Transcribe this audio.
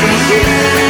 for you.